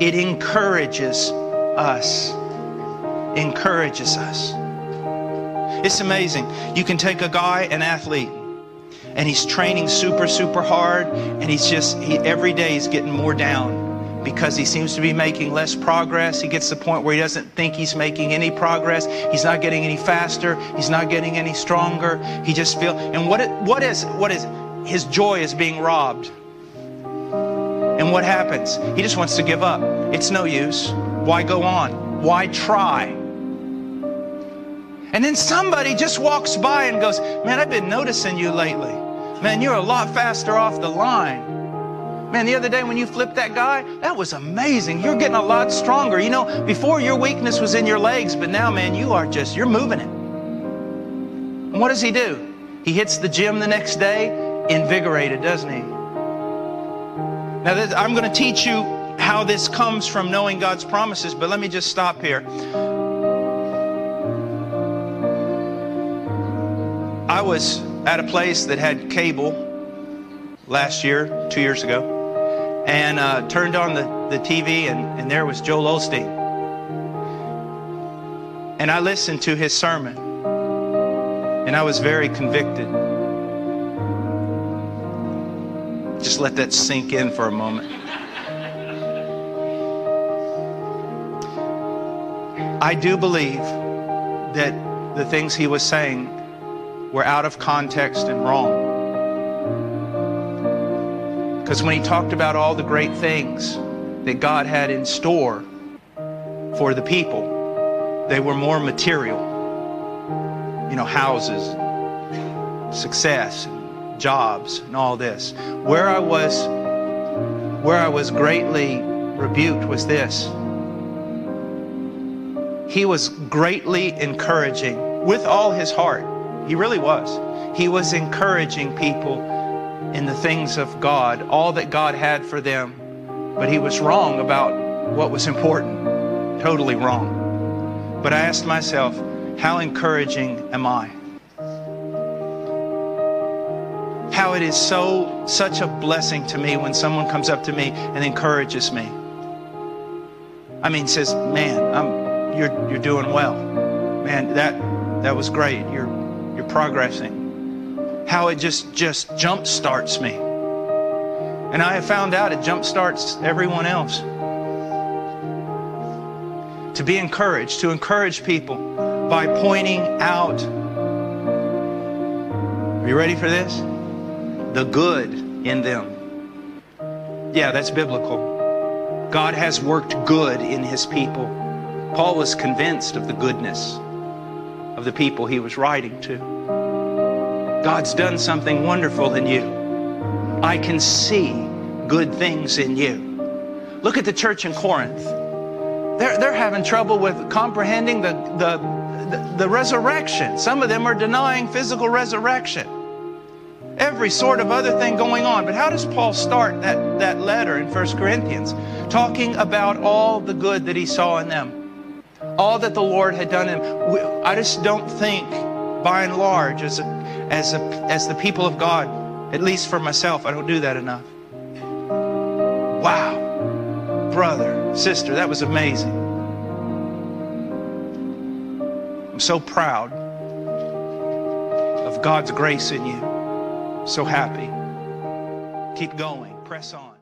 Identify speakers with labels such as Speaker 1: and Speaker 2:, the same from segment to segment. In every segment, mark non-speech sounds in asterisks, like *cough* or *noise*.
Speaker 1: It encourages us. Encourages us. It's amazing. You can take a guy, an athlete, and he's training super, super hard, and he's just, he, every day he's getting more down because he seems to be making less progress. He gets to the point where he doesn't think he's making any progress. He's not getting any faster. He's not getting any stronger. He just feels, and what, it, what is, what is, his joy is being robbed. And what happens? He just wants to give up. It's no use. Why go on? Why try? And then somebody just walks by and goes, Man, I've been noticing you lately. Man, you're a lot faster off the line. Man, the other day when you flipped that guy, that was amazing. You're getting a lot stronger. You know, before your weakness was in your legs, but now, man, you are just, you're moving it. And what does he do? He hits the gym the next day, invigorated, doesn't he? Now, I'm going to teach you how this comes from knowing God's promises, but let me just stop here. I was at a place that had cable last year, two years ago and uh, turned on the, the TV, and, and there was Joel Osteen. And I listened to his sermon, and I was very convicted. Just let that sink in for a moment. I do believe that the things he was saying were out of context and wrong. Because when he talked about all the great things that God had in store for the people, they were more material. You know, houses, success, jobs, and all this. Where I was where I was greatly rebuked was this. He was greatly encouraging with all his heart. He really was. He was encouraging people in the things of God, all that God had for them. But he was wrong about what was important. Totally wrong. But I asked myself, how encouraging am I? How it is so such a blessing to me when someone comes up to me and encourages me. I mean, says, "Man, I'm you're you're doing well. Man, that that was great. You're you're progressing." how it just just jump starts me. And I have found out it jump starts everyone else. To be encouraged, to encourage people by pointing out. Are you ready for this? The good in them. Yeah, that's biblical. God has worked good in his people. Paul was convinced of the goodness of the people he was writing to. God's done something wonderful in you. I can see good things in you. Look at the church in Corinth. They're, they're having trouble with comprehending the, the, the, the resurrection. Some of them are denying physical resurrection. Every sort of other thing going on. But how does Paul start that, that letter in 1 Corinthians? Talking about all the good that he saw in them, all that the Lord had done in them. I just don't think, by and large, as a as, a, as the people of God, at least for myself, I don't do that enough. Wow. Brother, sister, that was amazing. I'm so proud of God's grace in you. So happy. Keep going. Press on.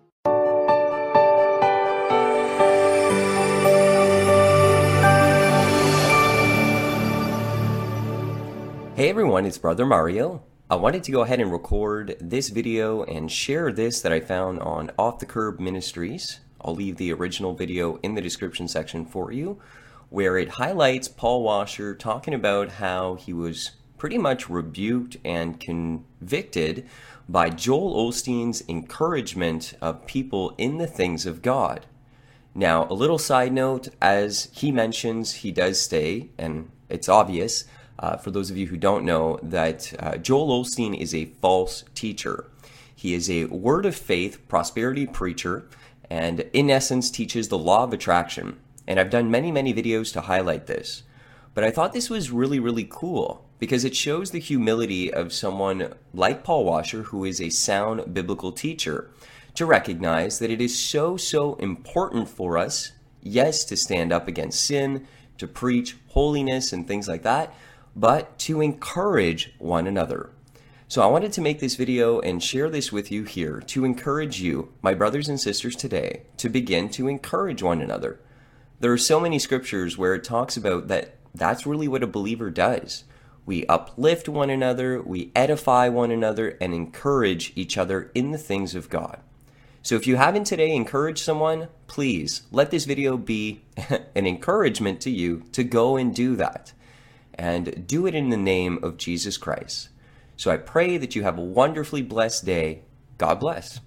Speaker 2: Hey everyone, it's Brother Mario. I wanted to go ahead and record this video and share this that I found on Off the Curb Ministries. I'll leave the original video in the description section for you, where it highlights Paul Washer talking about how he was pretty much rebuked and convicted by Joel Osteen's encouragement of people in the things of God. Now, a little side note, as he mentions, he does stay, and it's obvious, uh, for those of you who don't know, that uh, Joel Osteen is a false teacher. He is a word of faith prosperity preacher and, in essence, teaches the law of attraction. And I've done many, many videos to highlight this. But I thought this was really, really cool because it shows the humility of someone like Paul Washer, who is a sound biblical teacher, to recognize that it is so, so important for us, yes, to stand up against sin, to preach holiness and things like that, but to encourage one another. So I wanted to make this video and share this with you here to encourage you, my brothers and sisters today, to begin to encourage one another. There are so many scriptures where it talks about that that's really what a believer does. We uplift one another, we edify one another, and encourage each other in the things of God. So if you haven't today encouraged someone, please let this video be *laughs* an encouragement to you to go and do that. And do it in the name of Jesus Christ. So I pray that you have a wonderfully blessed day. God bless.